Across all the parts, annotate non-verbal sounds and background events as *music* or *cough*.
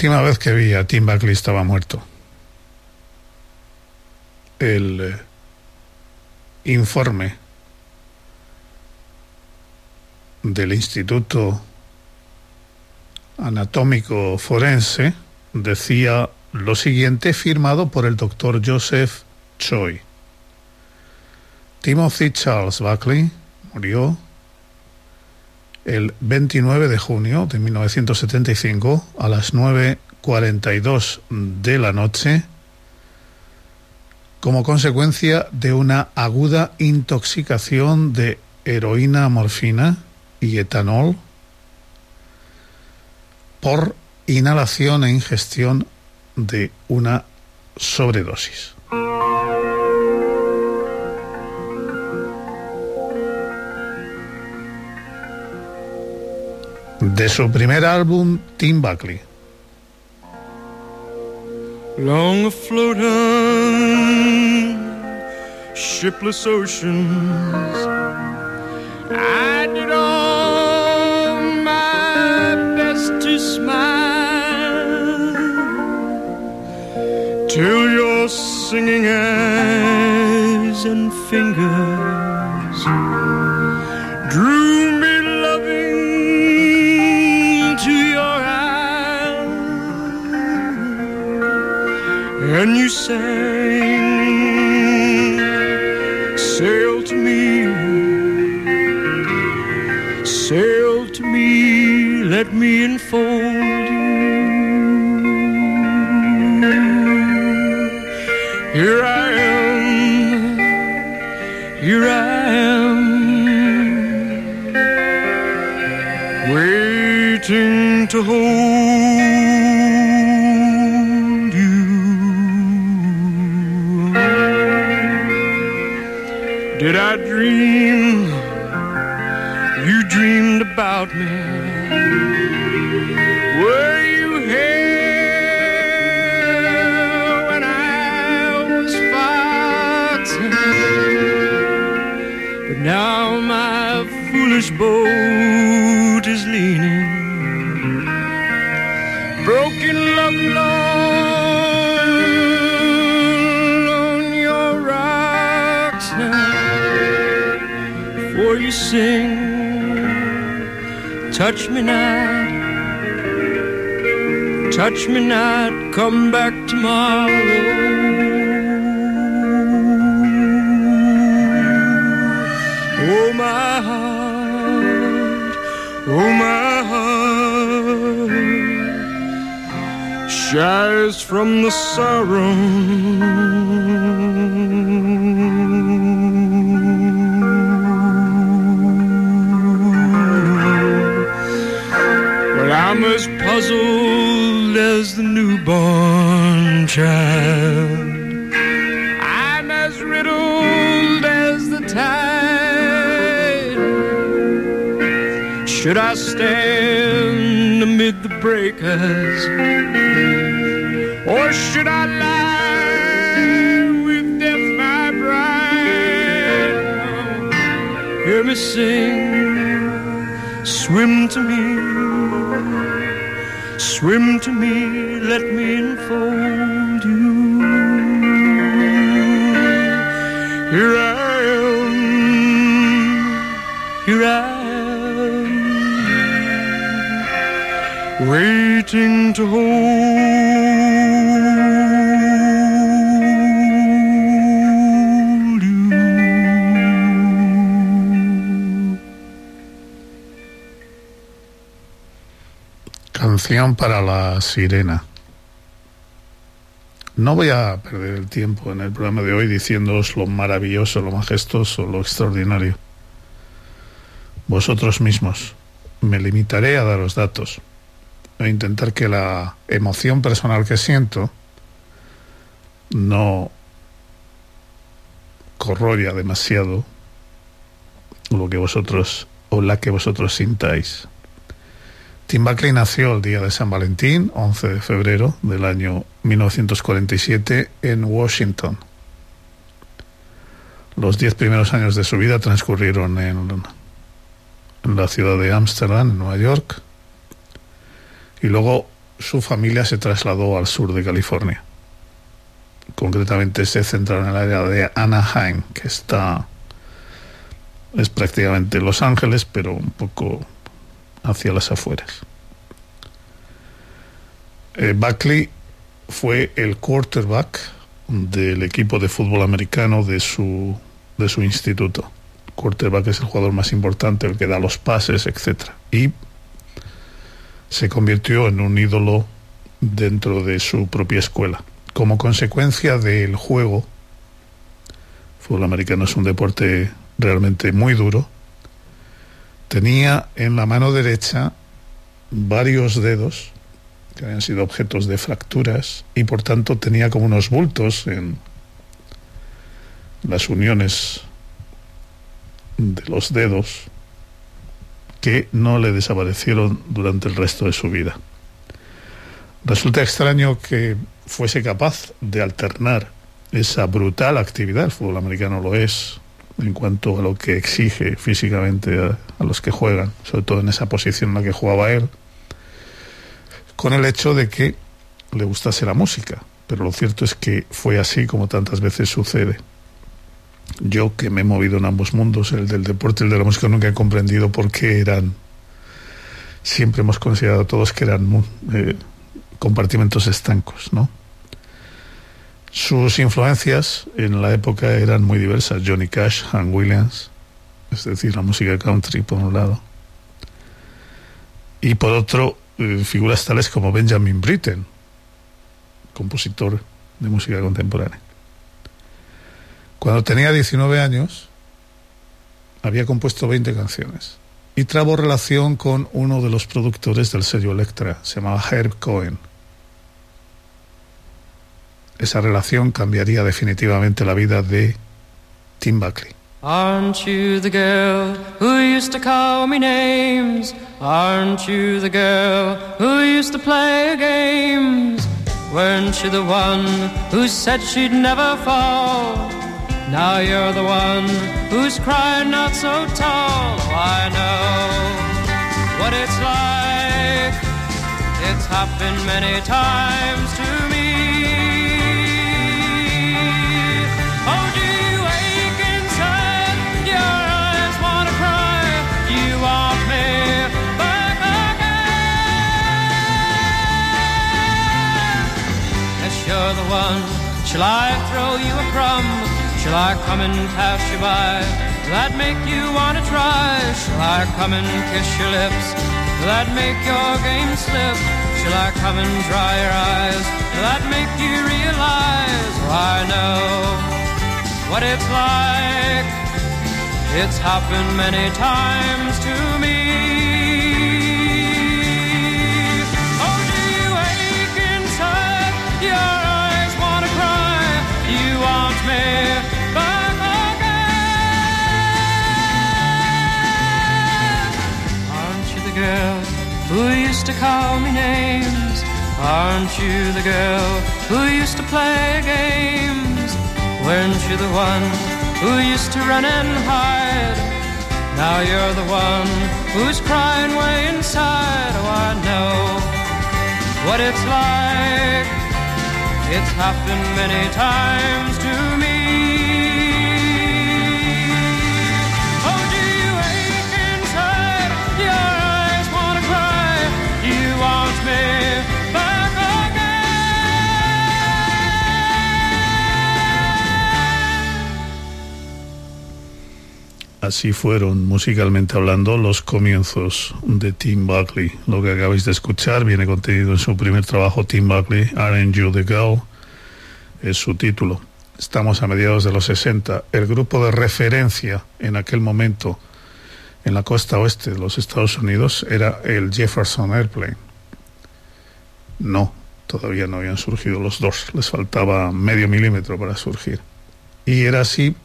última vez que vi a Tim Buckley estaba muerto. El eh, informe del Instituto Anatómico Forense decía lo siguiente, firmado por el doctor Joseph Choi. Timothy Charles Buckley murió el 29 de junio de 1975 a las 9.42 de la noche como consecuencia de una aguda intoxicación de heroína, morfina y etanol por inhalación e ingestión de una sobredosis. De su primer álbum, Tim Buckley. Long afloat on shipless oceans, I did all my best to smile till your singing eyes and fingers sang sail to me sail to me let me enfold you. Here i am here i am waiting to hold dream you dreamed about me? Were you here when I was fighting? But now my foolish boat sing, touch me not, touch me not, come back tomorrow. Oh my heart, oh my heart, shies from the sorrow. Breakers? Or should I lie with death, my bride? Hear me sing, swim to me, Swim to me, let me enfold waiting to you. Canción para la sirena. No voy a perder el tiempo en el programa de hoy diciéndoos lo maravilloso, lo majestuoso, lo extraordinario. Vosotros mismos. Me limitaré a daros datos. Intentar que la emoción personal que siento no corroya demasiado lo que vosotros o la que vosotros sintáis. Tim Buckley nació el día de San Valentín, 11 de febrero del año 1947, en Washington. Los diez primeros años de su vida transcurrieron en, en la ciudad de Ámsterdam, en Nueva York, y luego su familia se trasladó al sur de California. Concretamente se centraron en el área de Anaheim, que está es prácticamente Los Ángeles, pero un poco hacia las afueras. Eh, Buckley fue el quarterback del equipo de fútbol americano de su, de su instituto. Quarterback es el jugador más importante, el que da los pases, etc. Y se convirtió en un ídolo dentro de su propia escuela. Como consecuencia del juego, fútbol americano es un deporte realmente muy duro, tenía en la mano derecha varios dedos que habían sido objetos de fracturas y por tanto tenía como unos bultos en las uniones de los dedos que no le desaparecieron durante el resto de su vida. Resulta extraño que fuese capaz de alternar esa brutal actividad, el fútbol americano lo es, en cuanto a lo que exige físicamente a, a, los que juegan, sobre todo en esa posición en la que jugaba él, con el hecho de que le gustase la música. Pero lo cierto es que fue así como tantas veces sucede. Yo que me he movido en ambos mundos, el del deporte y el de la música, nunca he comprendido por qué eran, siempre hemos considerado todos que eran eh, compartimentos estancos, ¿no? Sus influencias en la época eran muy diversas. Johnny Cash, Han Williams, es decir, la música country por un lado. Y por otro, eh, figuras tales como Benjamin Britten, compositor de música contemporánea. Cuando tenía 19 años, había compuesto 20 canciones y trabó relación con uno de los productores del sello Electra, se llamaba Herb Cohen esa relación cambiaría definitivamente la vida de Tim Buckley. Aren't you the girl who used to call me names? Aren't you the girl who used to play games? Weren't you the one who said she'd never fall? Now you're the one who's crying not so tall. Oh, I know what it's like. It's happened many times to me. Oh do you wake inside your eyes wanna cry You are paying back again Yes you're the one. Shall I throw you a crumb? Shall I come and pass you by? That make you wanna try? Shall I come and kiss your lips? That make your game slip? Shall I come and dry your eyes? That make you realize? Oh, I know what it's like. It's happened many times to me. Girl who used to call me names? Aren't you the girl who used to play games? Weren't you the one who used to run and hide? Now you're the one who's crying way inside. Oh, I know what it's like. It's happened many times to me. Así fueron, musicalmente hablando, los comienzos de Tim Buckley. Lo que acabáis de escuchar viene contenido en su primer trabajo, Tim Buckley, Aren't You the Girl, es su título. Estamos a mediados de los 60. El grupo de referencia en aquel momento en la costa oeste de los Estados Unidos era el Jefferson Airplane. No, todavía no habían surgido los dos, les faltaba medio milímetro para surgir. Y era así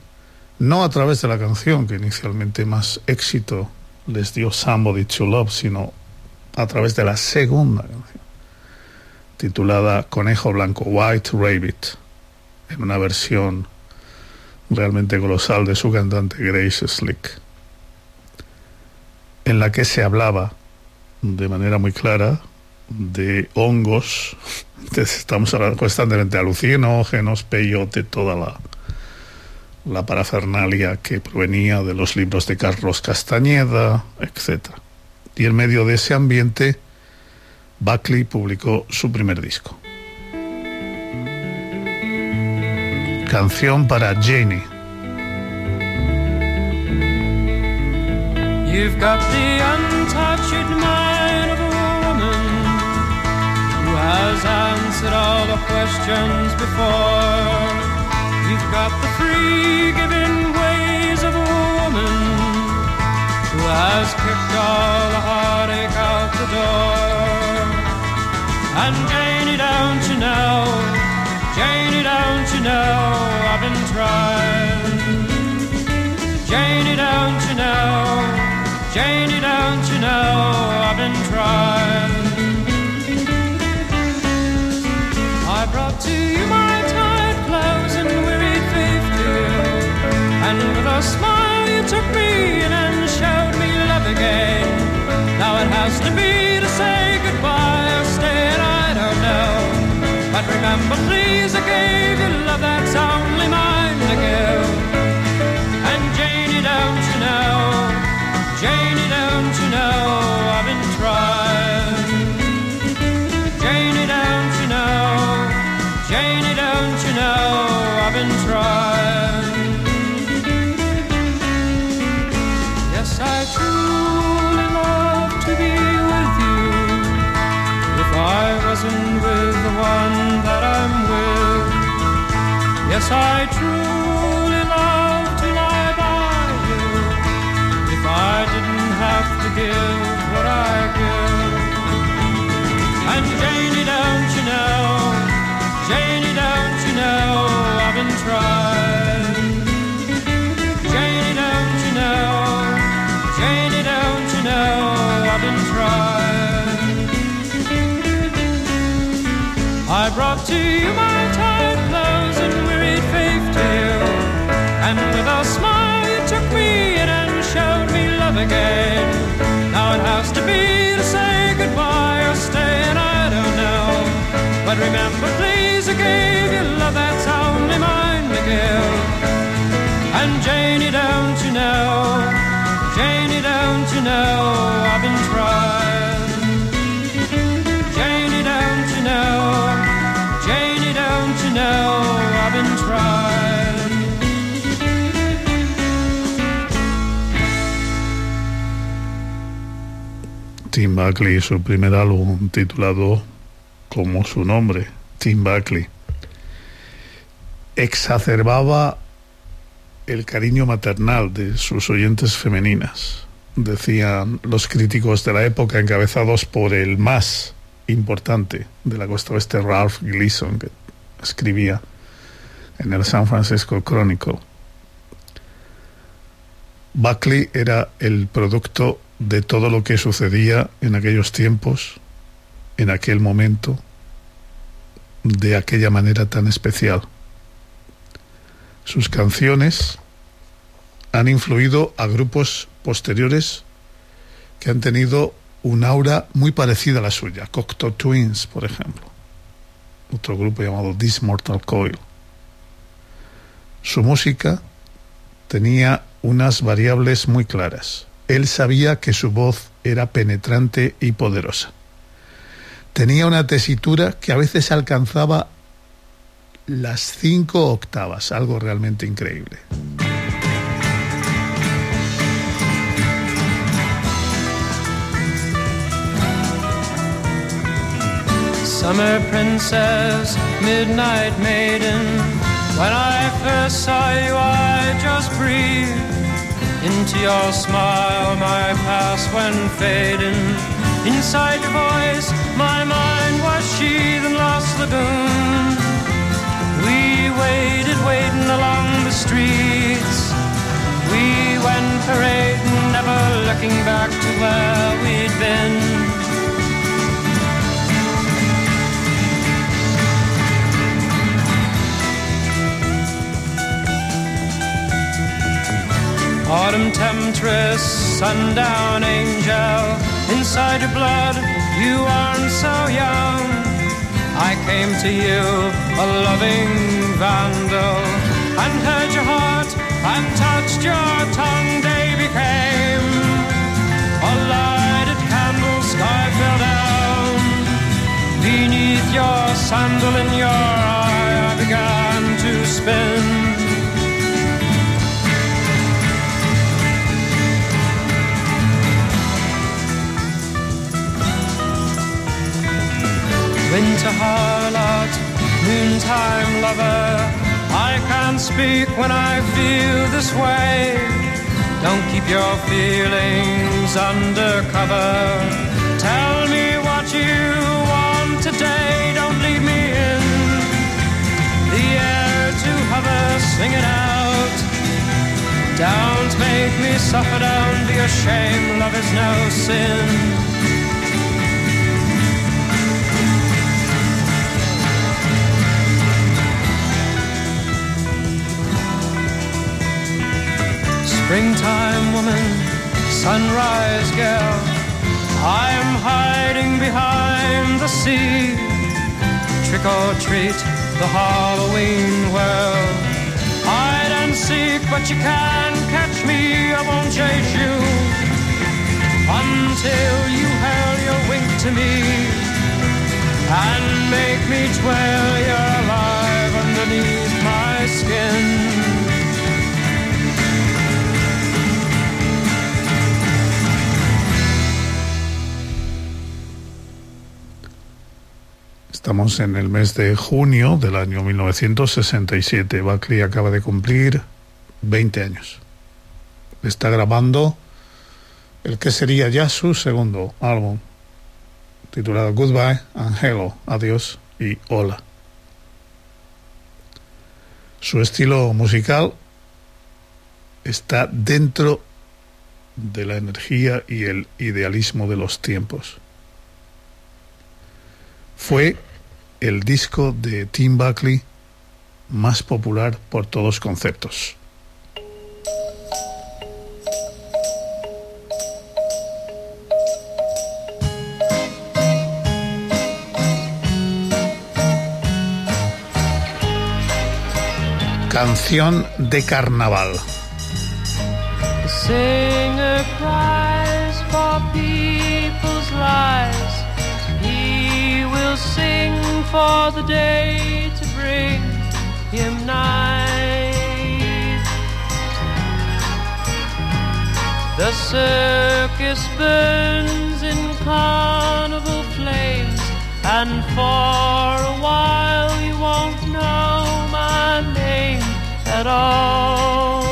no a través de la canción que inicialmente más éxito les dio Somebody to Love, sino a través de la segunda canción, titulada Conejo Blanco, White Rabbit, en una versión realmente colosal de su cantante Grace Slick, en la que se hablaba de manera muy clara de hongos, *laughs* estamos hablando constantemente alucinógenos, peyote, toda la la parafernalia que provenía de los libros de Carlos Castañeda, etc. Y en medio de ese ambiente, Buckley publicó su primer disco. Canción para Janie. You've got the free giving ways of a woman who has kicked all the heartache out the door. And Janie, don't you know? Janie, don't you know? I've been trying. Janie, don't you know? Janie, don't you know? I've been trying. Smile you took me in and showed me love again. Now it has to be to say goodbye or stay and I don't know. But remember please I gave you love that's only mine to give. And Janie, don't you know? Janie, don't you know? Tim Buckley, su primer álbum titulado como su nombre, Tim Buckley, exacerbaba el cariño maternal de sus oyentes femeninas, decían los críticos de la época encabezados por el más importante de la costa oeste, Ralph Gleason, que escribía en el San Francisco Chronicle. Buckley era el producto de todo lo que sucedía en aquellos tiempos, en aquel momento, de aquella manera tan especial. Sus canciones han influido a grupos posteriores que han tenido un aura muy parecida a la suya. Cocteau Twins, por ejemplo. Otro grupo llamado This Mortal Coil. Su música tenía unas variables muy claras. Él sabía que su voz era penetrante y poderosa. Tenía una tesitura que a veces alcanzaba las cinco octavas, algo realmente increíble. Summer princess, midnight maiden. When I first saw you, I just breathed into your smile. My past went fading. Inside your voice, my mind was sheathed and lost lagoon. We waited, waiting along the streets. We went parading, never looking back to where we'd been. Autumn temptress, sundown angel, inside your blood, you aren't so young. I came to you, a loving vandal, and heard your heart and touched your tongue. Day became a lighted candle, sky fell down. Beneath your sandal in your eye, I began to spin. Winter harlot, noontime lover. I can't speak when I feel this way. Don't keep your feelings undercover. Tell me what you want today. Don't leave me in the air to hover. Sing it out. Don't make me suffer. Don't be ashamed. Love is no sin. Springtime woman, sunrise girl, I'm hiding behind the sea. Trick or treat, the Halloween world. Hide and seek, but you can't catch me. I won't chase you until you hurl your wink to me and make me twirl your alive underneath my skin. Estamos en el mes de junio del año 1967. Buckley acaba de cumplir 20 años. Está grabando el que sería ya su segundo álbum, titulado Goodbye and Hello, Adiós y Hola. Su estilo musical está dentro de la energía y el idealismo de los tiempos. Fue el disco de Tim Buckley más popular por todos conceptos. Canción de carnaval. For the day to bring him nigh. The circus burns in carnival flames, and for a while you won't know my name at all.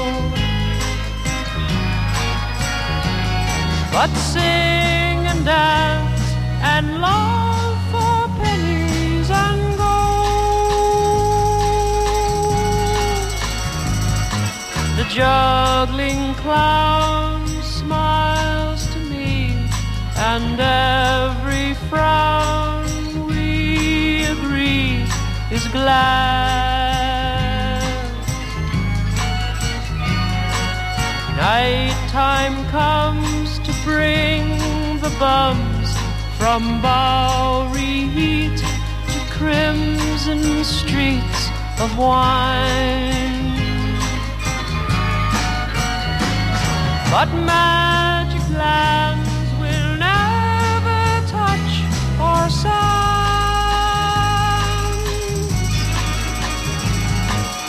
But sing and dance and love juggling clown smiles to me, and every frown we agree is glad. Night time comes to bring the bums From Bowery heat to crimson streets of wine. But magic lands will never touch our sound.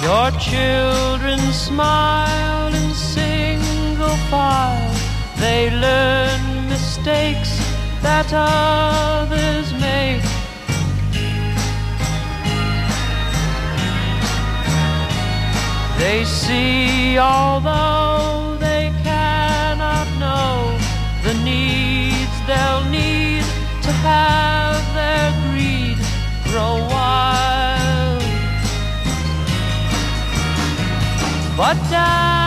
Your children smile in single file. They learn mistakes that others make. They see, although But dance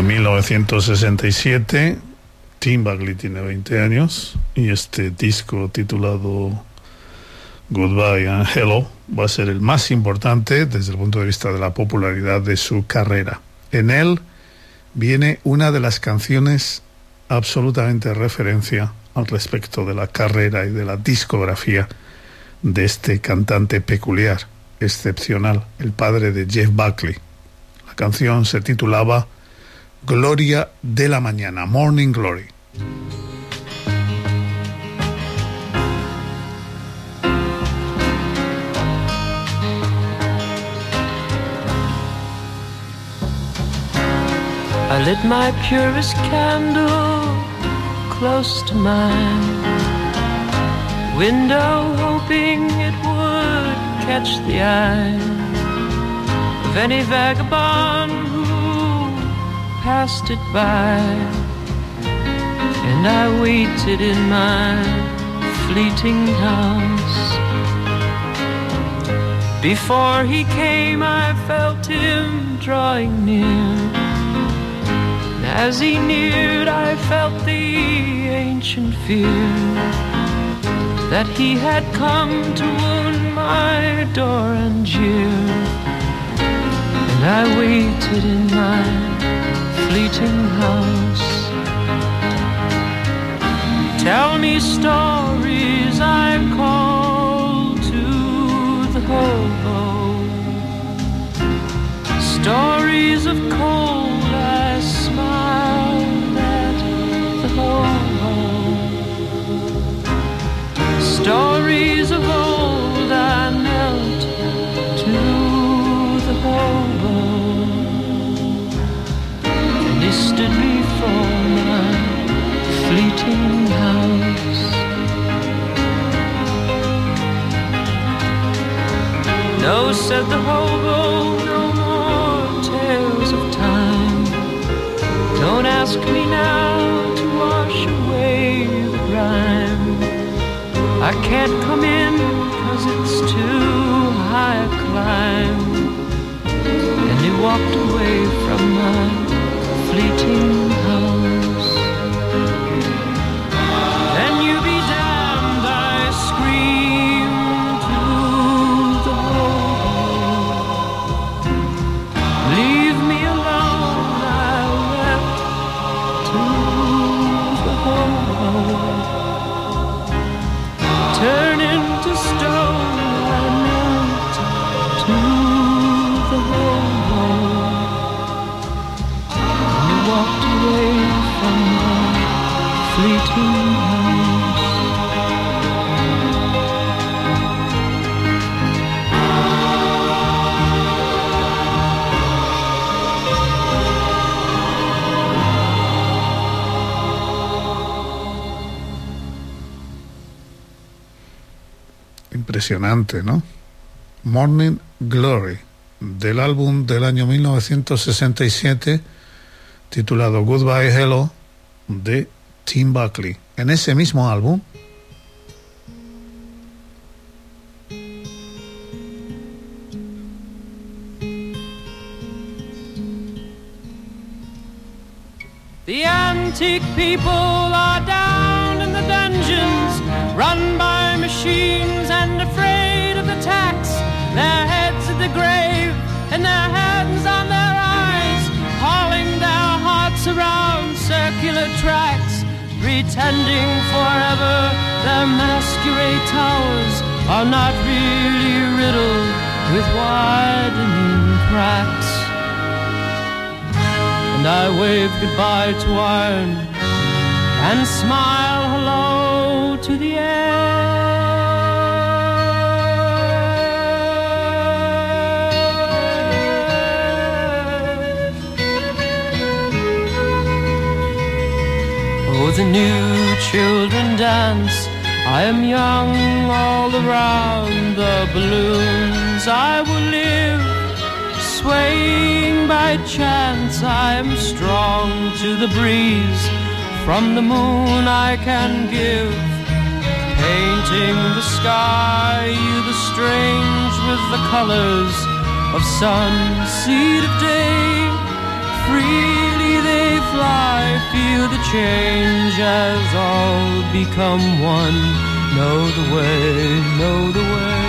Año 1967, Tim Buckley tiene 20 años y este disco titulado Goodbye and Hello va a ser el más importante desde el punto de vista de la popularidad de su carrera. En él viene una de las canciones absolutamente referencia al respecto de la carrera y de la discografía de este cantante peculiar, excepcional, el padre de Jeff Buckley. La canción se titulaba Gloria de la Mañana, Morning Glory. I lit my purest candle close to mine. Window hoping it would catch the eye of any vagabond passed it by. And I waited in my fleeting house. Before he came, I felt him drawing near. And as he neared, I felt the ancient fear that he had come to wound my door and jeer. And I waited in my fleeting house. Tell me stories I call to the hobo. Stories of cold I smiled at the hobo. Stories of old I knelt to the hobo. He stood my fleeting house. No, said the hobo, no more tales of time. Don't ask me now to wash away the grime. I can't come in cause it's too high a climb. And he walked away from my impresionante, ¿no? Morning Glory, del álbum del año 1967 titulado Goodbye Hello de Tim Buckley. En ese mismo álbum The antique people hearts around circular tracks, pretending forever their masquerade towers are not really riddled with widening cracks and I wave goodbye to iron and smile hello to the air. The new children dance. I am young all around the balloons. I will live swaying by chance. I am strong to the breeze. From the moon I can give, painting the sky, you the strange with the colors of sun, seed of day. Fly, feel the change as all become one. Know the way, know the way.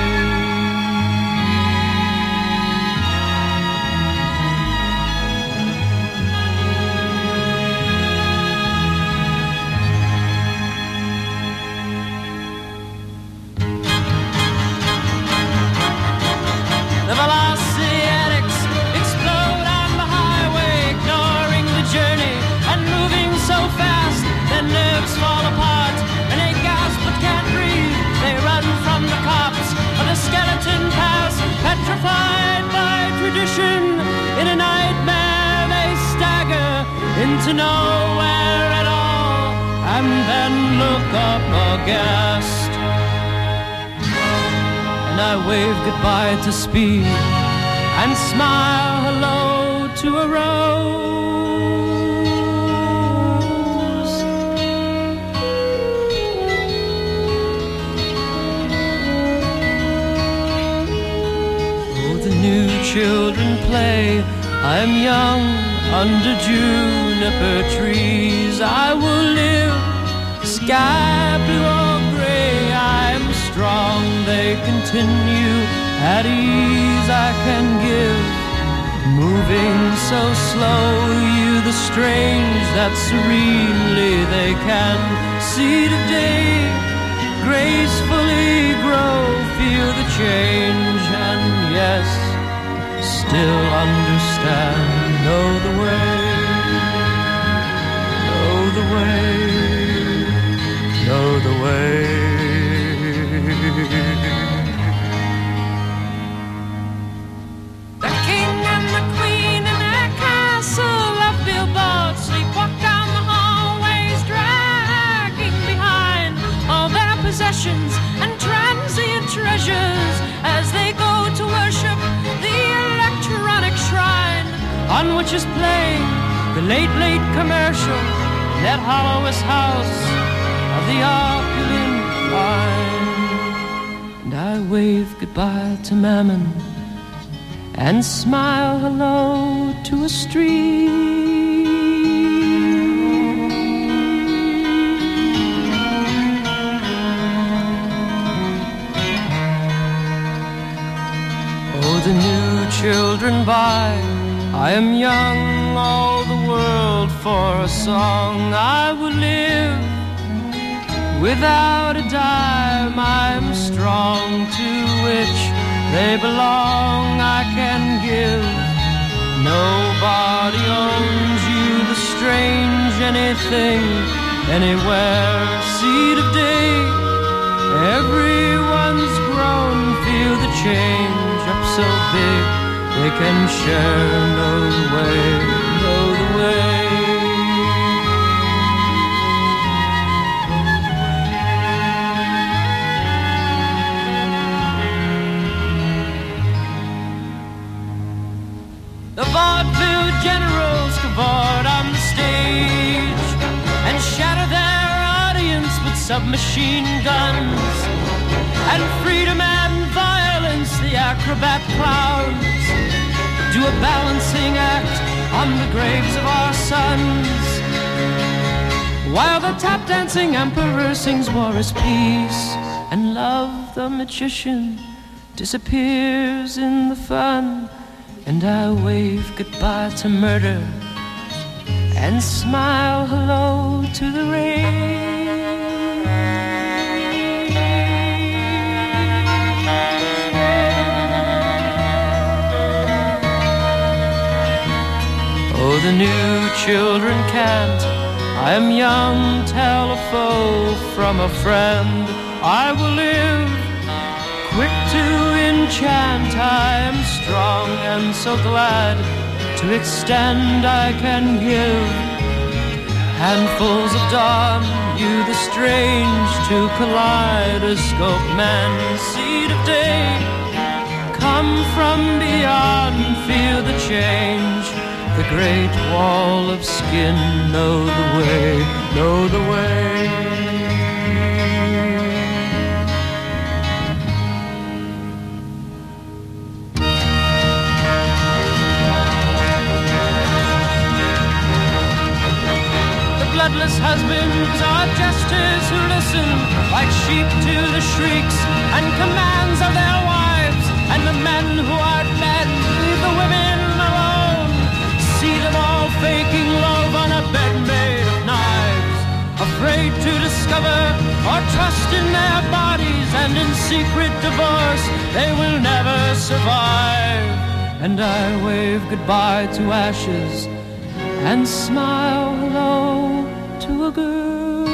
Wave goodbye to speed and smile hello to a rose. Oh, the new children play. I am young under juniper trees. I will live sky blue continue at ease. I can give, moving so slow. You, the strange that serenely they can see today. Gracefully grow, feel the change, and yes, still understand. Know the way, know the way know the way. And transient treasures as they go to worship the electronic shrine on which is playing the late, late commercial. That hollowest house of the opulent wine. And I wave goodbye to Mammon and smile hello to a street. Children by. I am young, all the world for a song. I will live without a dime. I'm strong to which they belong. I can give. Nobody owns you, the strange anything, anywhere. Seed of day. Everyone's grown, feel the change up so big. They can share, no way, the way. On the graves of our sons. While the tap dancing emperor sings war is peace, and love the magician disappears in the fun, and I wave goodbye to murder and smile hello to the rain. Oh, the new children can't. I am young, tell a foe from a friend. I will live, quick to enchant. I am strong and so glad to extend I can give. Handfuls of dawn, you the strange to kaleidoscope man, seed of day. Come from beyond, feel the change. The great wall of skin, know the way, know the way. The bloodless husbands are jesters who listen like sheep to the shrieks and commands of their secret divorce they will never survive. And I wave goodbye to ashes and smile hello to a girl.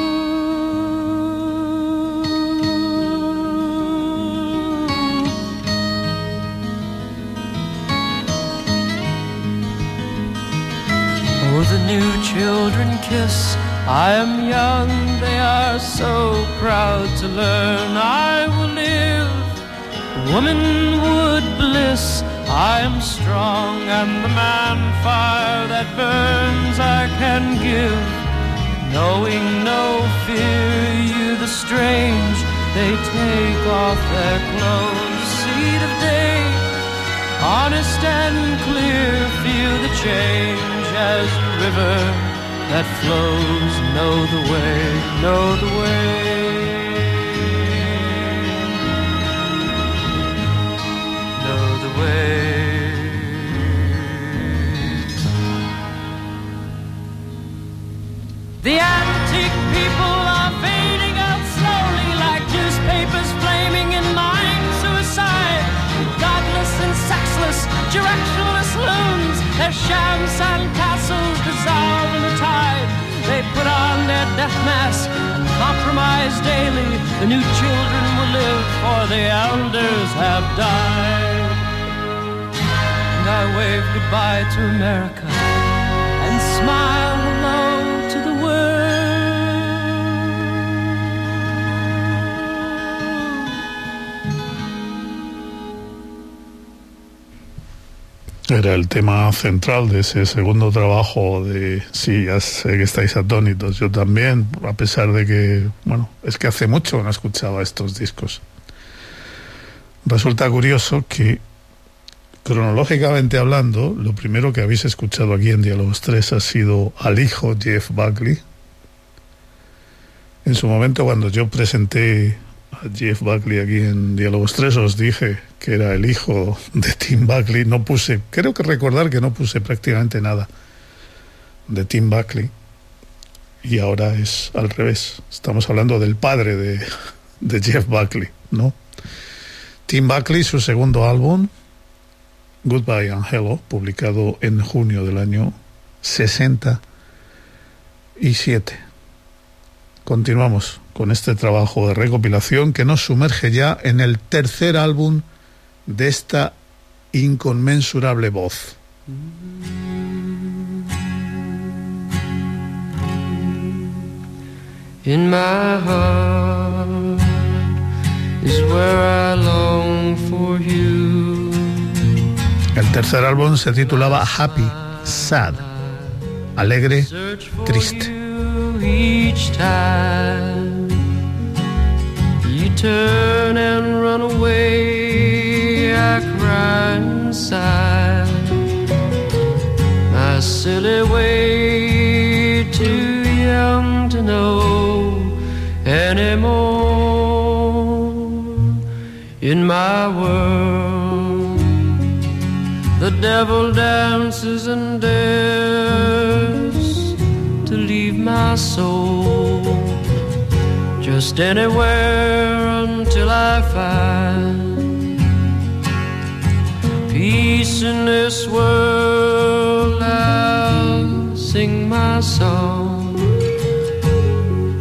Oh, the new children kiss. I am young, they are so proud to learn. I will live, womanwood bliss. I am strong, and the man fire that burns I can give. Knowing no fear, you the strange, they take off their clothes. Seed of day, honest and clear, feel the change as river that flows. Know the way, know the way. Know the way. The antique people are fading out slowly like newspapers flaming in mine suicide. Godless and sexless, directionless loons, their sham sandcastles dissolve in the tide. They put on their death mask and compromise daily. The new children will live, for the elders have died. And I wave goodbye to America Era el tema central de ese segundo trabajo de... Sí, ya sé que estáis atónitos, yo también, a pesar de que, bueno, es que hace mucho no escuchaba estos discos. Resulta curioso que, cronológicamente hablando, lo primero que habéis escuchado aquí en Diálogos 3 ha sido al hijo Jeff Buckley. En su momento, cuando yo presenté a Jeff Buckley aquí en Diálogos 3, os dije que era el hijo de Tim Buckley. No puse, creo que recordar que no puse prácticamente nada de Tim Buckley. Y ahora es al revés. Estamos hablando del padre de, de Jeff Buckley, ¿no? Tim Buckley, su segundo álbum, Goodbye and Hello, publicado en junio del año 67. Continuamos con este trabajo de recopilación que nos sumerge ya en el tercer álbum de esta inconmensurable voz. In my heart is where I long for you. El tercer álbum se titulaba Happy, Sad, alegre, triste. Turn and run away, I cry inside. My silly way, too young to know anymore. In my world, the devil dances and dares to leave my soul just anywhere until I find peace in this world. I'll sing my song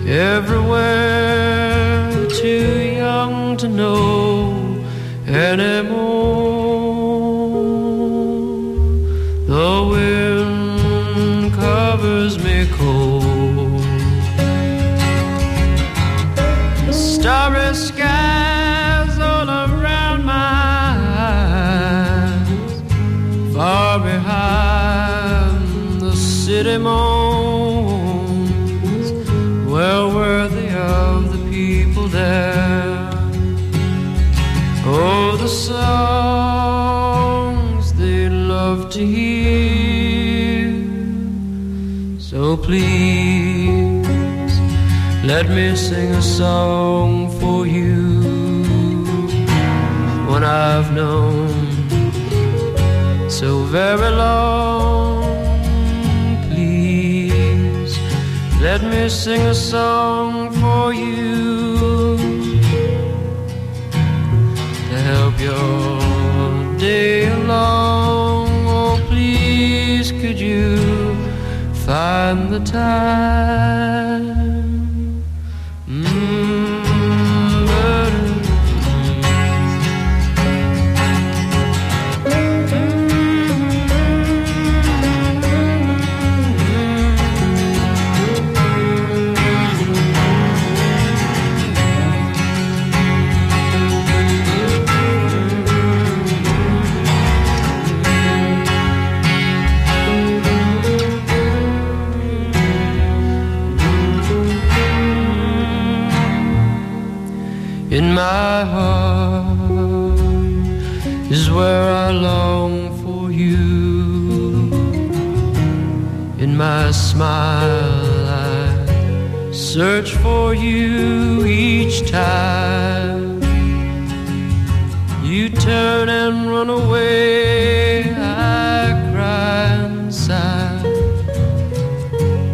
everywhere, too young to know anymore. Please let me sing a song for you. One I've known so very long. Please let me sing a song for you to help your day along. Find the time? Smile, I search for you each time. You turn and run away, I cry inside.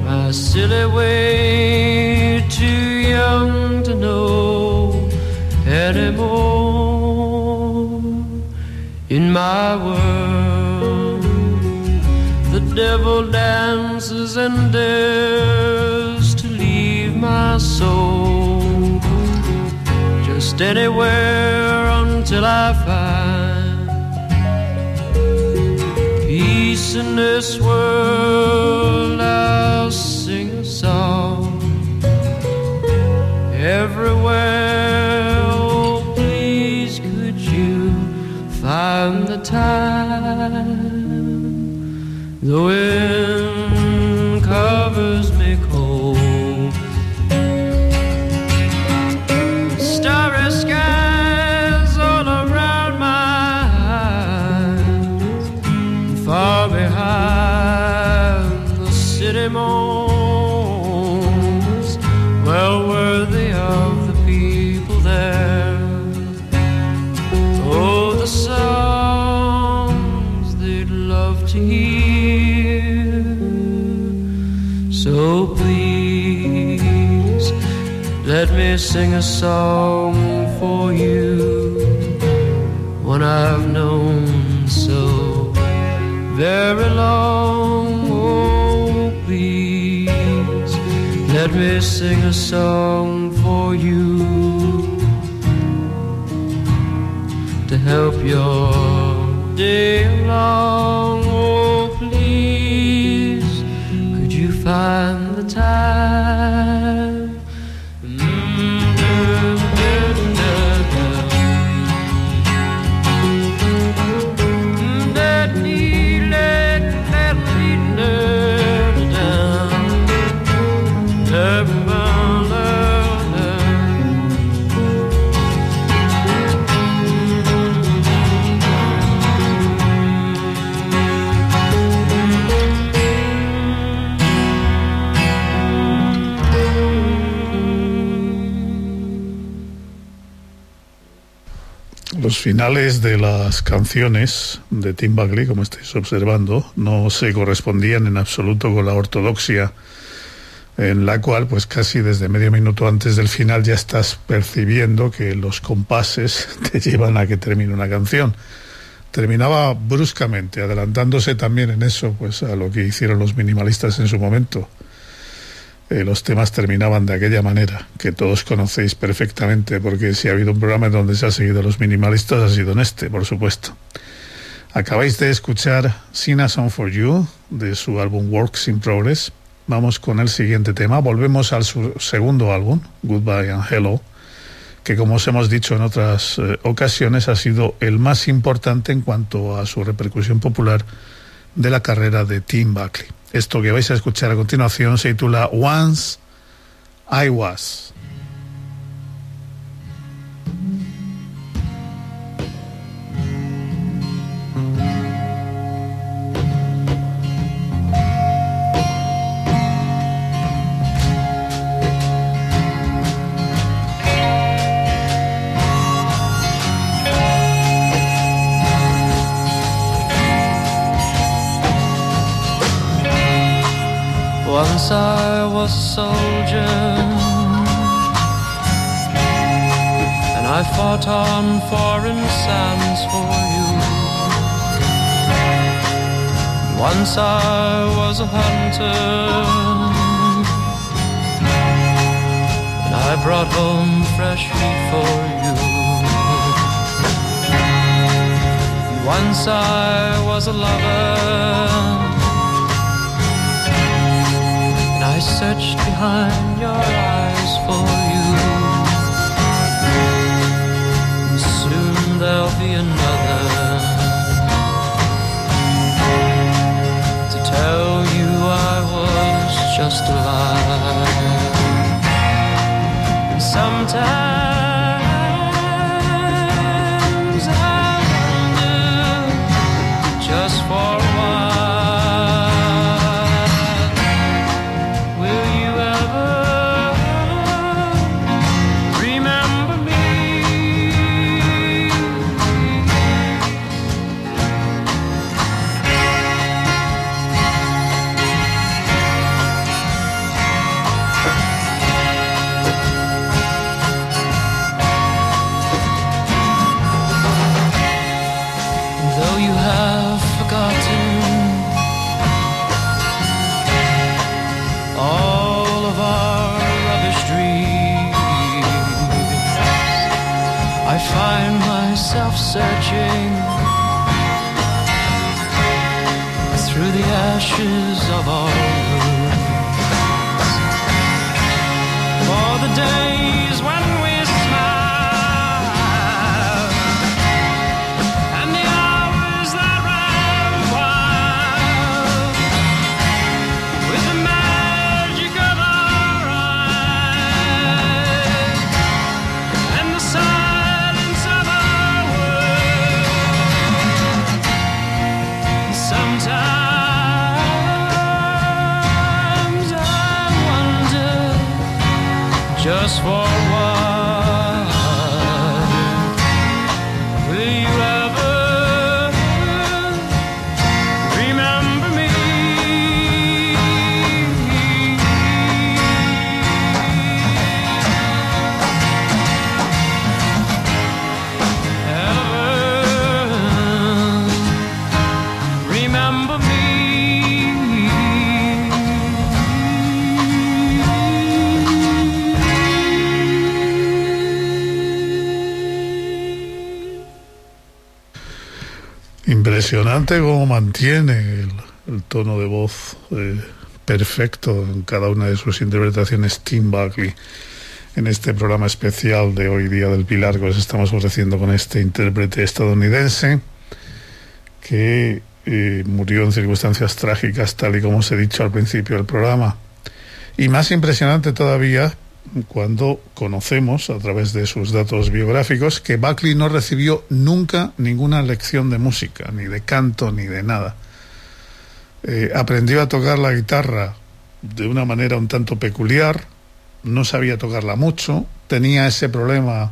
My silly way, too young to know anymore. In my world, the devil and dares to leave my soul just anywhere until I find peace in this world. I'll sing a song everywhere. Oh, please, could you find the time? The wind love to hear. So please let me sing a song for you, one I've known so very long. Oh, please let me sing a song for you to help your day along. Find the time? Los finales de las canciones de Tim Buckley, como estáis observando, no se correspondían en absoluto con la ortodoxia en la cual pues casi desde medio minuto antes del final ya estás percibiendo que los compases *laughs* te llevan a que termine una canción. Terminaba bruscamente, adelantándose también en eso pues a lo que hicieron los minimalistas en su momento. Eh, los temas terminaban de aquella manera, que todos conocéis perfectamente, porque si ha habido un programa donde se ha seguido los minimalistas ha sido en este, por supuesto. Acabáis de escuchar Sing a Song for You de su álbum Works in Progress Vamos con el siguiente tema. Volvemos al su segundo álbum, Goodbye and Hello, que como os hemos dicho en otras eh, ocasiones ha sido el más importante en cuanto a su repercusión popular de la carrera de Tim Buckley. Esto que vais a escuchar a continuación se titula Once I Was. Lover Impresionante cómo mantiene el, tono de voz eh, perfecto en cada una de sus interpretaciones. Tim Buckley en este programa especial de hoy día del Pilar que os estamos ofreciendo con este intérprete estadounidense que eh, murió en circunstancias trágicas tal y como os he dicho al principio del programa. Y más impresionante todavía cuando conocemos a través de sus datos biográficos que Buckley no recibió nunca ninguna lección de música, ni de canto, ni de nada. Eh, aprendió a tocar la guitarra de una manera un tanto peculiar, no sabía tocarla mucho, tenía ese problema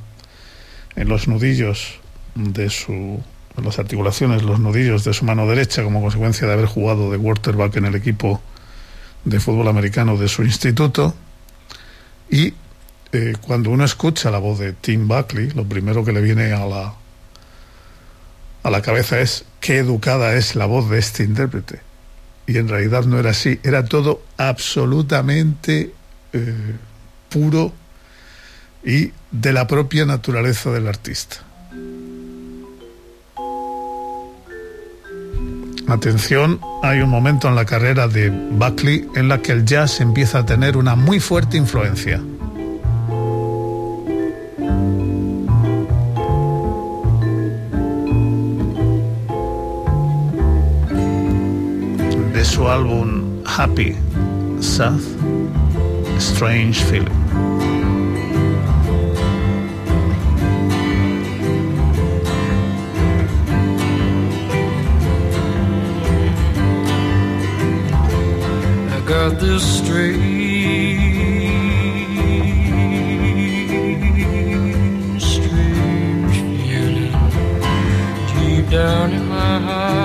en los nudillos de su las articulaciones, los nudillos de su mano derecha como consecuencia de haber jugado de quarterback en el equipo de fútbol americano de su instituto y eh, cuando uno escucha la voz de Tim Buckley, lo primero que le viene a la, a la cabeza es qué educada es la voz de este intérprete. Y en realidad no era así, era todo absolutamente eh, puro y de la propia naturaleza del artista. Atención, hay un momento en la carrera de Buckley en la que el jazz empieza a tener una muy fuerte influencia. De su álbum Happy, Sad, Strange Feeling. got this strange, strange feeling deep down in my heart.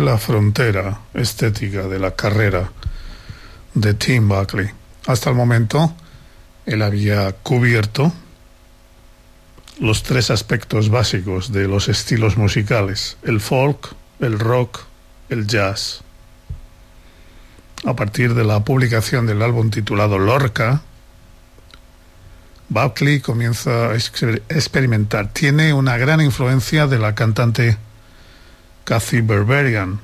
La frontera estética de la carrera de Tim Buckley. Hasta el momento, él había cubierto los tres aspectos básicos de los estilos musicales, el folk, el rock, el jazz. A partir de la publicación del álbum titulado Lorca, Buckley comienza a exper- experimentar. Tiene una gran influencia de la cantante Kathy Berberian,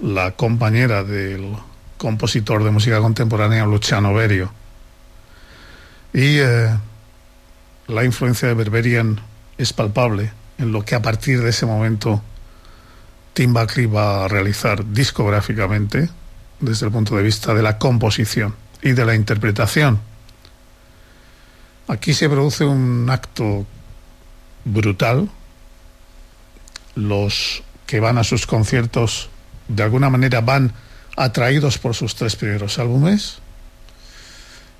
la compañera del compositor de música contemporánea Luciano Berio. Y eh, la influencia de Berberian es palpable en lo que a partir de ese momento Tim Buckley va a realizar discográficamente desde el punto de vista de la composición y de la interpretación. Aquí se produce un acto brutal. Los que van a sus conciertos de alguna manera van atraídos por sus tres primeros álbumes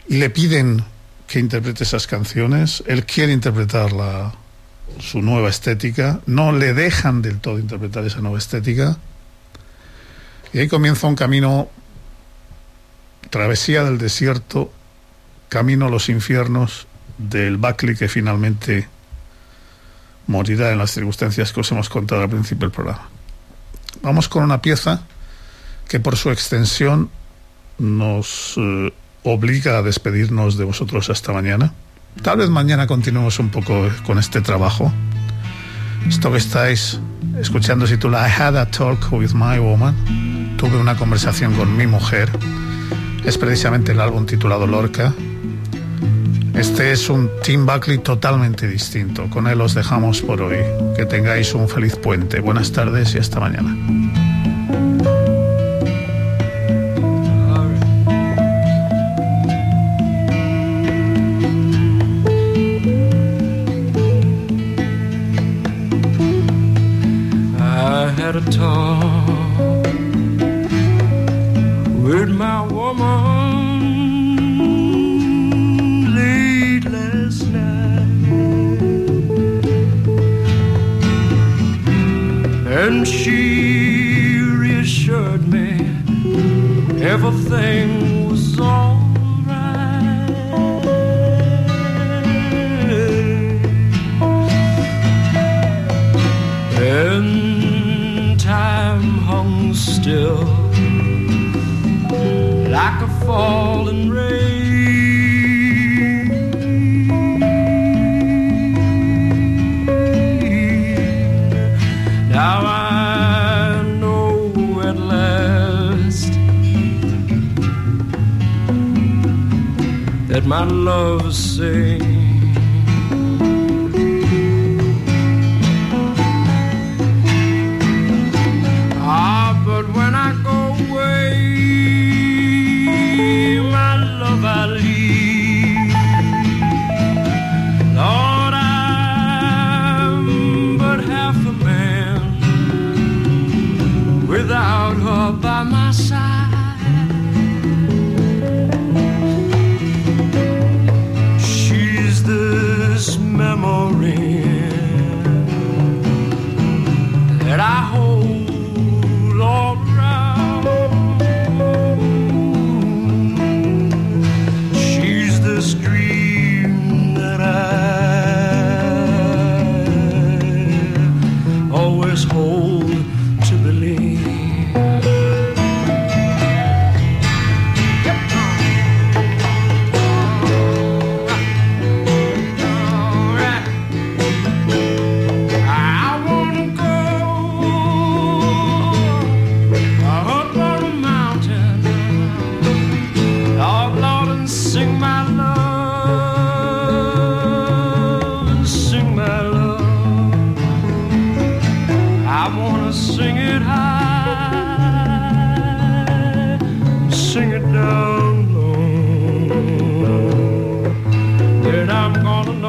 y le piden que interprete esas canciones. Él quiere interpretar la, su nueva estética, no le dejan del todo interpretar esa nueva estética. Y ahí comienza un camino, travesía del desierto, camino a los infiernos del Buckley que finalmente morirá en las circunstancias que os hemos contado al principio del programa. Vamos con una pieza que por su extensión nos eh, obliga a despedirnos de vosotros hasta mañana. Tal vez mañana continuemos un poco con este trabajo. Esto que estáis escuchando se titula I Had a Talk with My Woman. Tuve una conversación con mi mujer. Es precisamente el álbum titulado Lorca. Este es un Tim Buckley totalmente distinto. Con él os dejamos por hoy. Que tengáis un feliz puente. Buenas tardes y hasta mañana. My woman she reassured me everything was alright. And time hung still like a falling rain. My love is I'm gonna